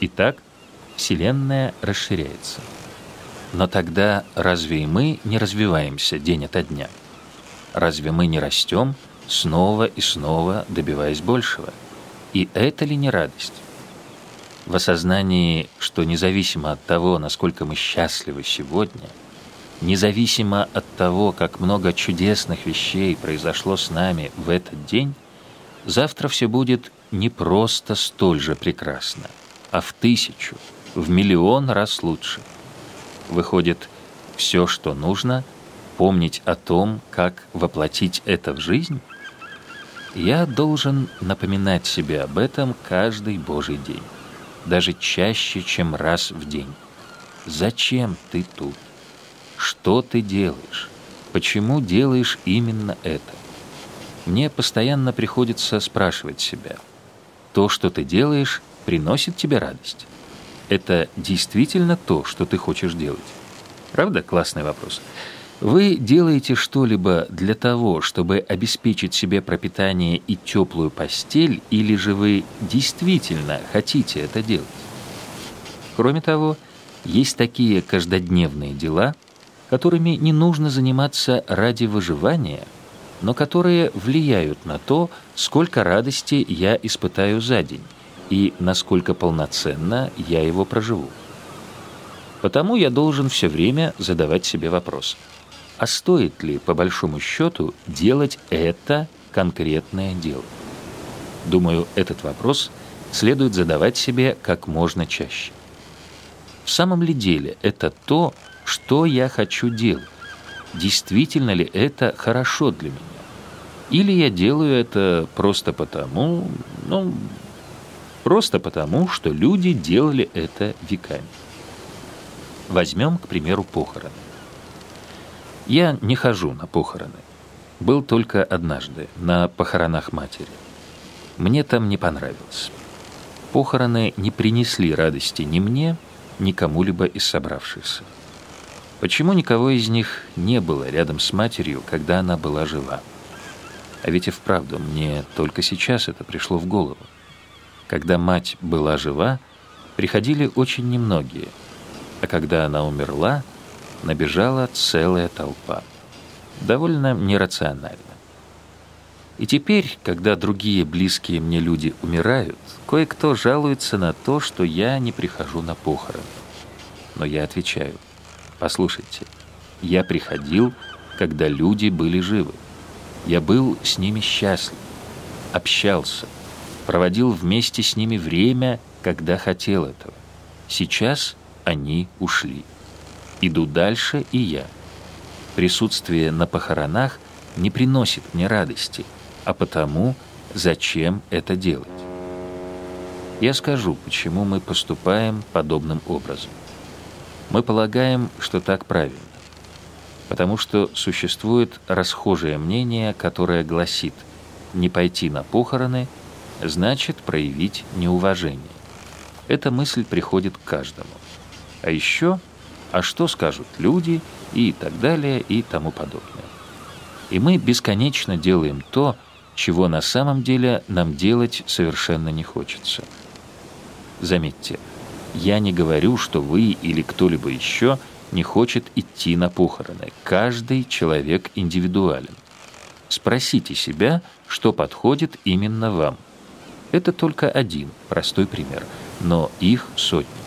Итак, Вселенная расширяется. Но тогда разве и мы не развиваемся день ото дня? Разве мы не растем, снова и снова добиваясь большего? И это ли не радость? В осознании, что независимо от того, насколько мы счастливы сегодня, независимо от того, как много чудесных вещей произошло с нами в этот день, завтра все будет не просто столь же прекрасно, а в тысячу, в миллион раз лучше. Выходит, все, что нужно, помнить о том, как воплотить это в жизнь? Я должен напоминать себе об этом каждый Божий день даже чаще, чем раз в день. Зачем ты тут? Что ты делаешь? Почему делаешь именно это? Мне постоянно приходится спрашивать себя, то, что ты делаешь, приносит тебе радость? Это действительно то, что ты хочешь делать? Правда? Классный вопрос. Вы делаете что-либо для того, чтобы обеспечить себе пропитание и теплую постель, или же вы действительно хотите это делать? Кроме того, есть такие каждодневные дела, которыми не нужно заниматься ради выживания, но которые влияют на то, сколько радости я испытаю за день и насколько полноценно я его проживу. Потому я должен все время задавать себе вопрос – а стоит ли, по большому счету, делать это конкретное дело? Думаю, этот вопрос следует задавать себе как можно чаще. В самом ли деле это то, что я хочу делать? Действительно ли это хорошо для меня? Или я делаю это просто потому, ну, просто потому, что люди делали это веками? Возьмем, к примеру, похороны. Я не хожу на похороны. Был только однажды, на похоронах матери. Мне там не понравилось. Похороны не принесли радости ни мне, ни кому-либо из собравшихся. Почему никого из них не было рядом с матерью, когда она была жива? А ведь и вправду мне только сейчас это пришло в голову. Когда мать была жива, приходили очень немногие, а когда она умерла – набежала целая толпа. Довольно нерационально. И теперь, когда другие близкие мне люди умирают, кое-кто жалуется на то, что я не прихожу на похороны. Но я отвечаю, послушайте, я приходил, когда люди были живы. Я был с ними счастлив, общался, проводил вместе с ними время, когда хотел этого. Сейчас они ушли. Иду дальше и я. Присутствие на похоронах не приносит мне радости, а потому зачем это делать? Я скажу, почему мы поступаем подобным образом. Мы полагаем, что так правильно, потому что существует расхожее мнение, которое гласит «не пойти на похороны» значит проявить неуважение. Эта мысль приходит к каждому. А еще – а что скажут люди и так далее и тому подобное. И мы бесконечно делаем то, чего на самом деле нам делать совершенно не хочется. Заметьте, я не говорю, что вы или кто-либо еще не хочет идти на похороны. Каждый человек индивидуален. Спросите себя, что подходит именно вам. Это только один простой пример, но их сотни.